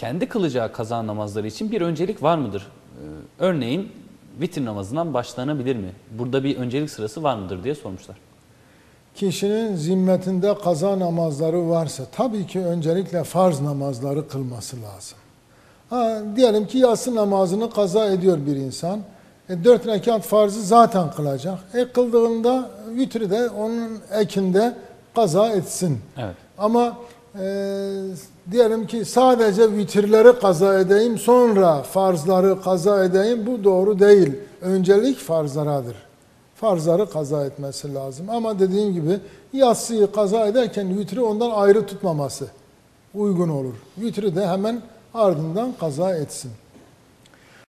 kendi kılacağı kaza namazları için bir öncelik var mıdır? Ee, örneğin vitir namazından başlanabilir mi? Burada bir öncelik sırası var mıdır diye sormuşlar. Kişinin zimmetinde kaza namazları varsa tabii ki öncelikle farz namazları kılması lazım. Ha, diyelim ki yatsı namazını kaza ediyor bir insan. E, dört rekat farzı zaten kılacak. E, kıldığında vitri de onun ekinde kaza etsin. Evet. Ama e, diyelim ki sadece vitirleri kaza edeyim sonra farzları kaza edeyim bu doğru değil. Öncelik farzlaradır. Farzları kaza etmesi lazım. Ama dediğim gibi yatsıyı kaza ederken vitri ondan ayrı tutmaması uygun olur. Vitri de hemen ardından kaza etsin.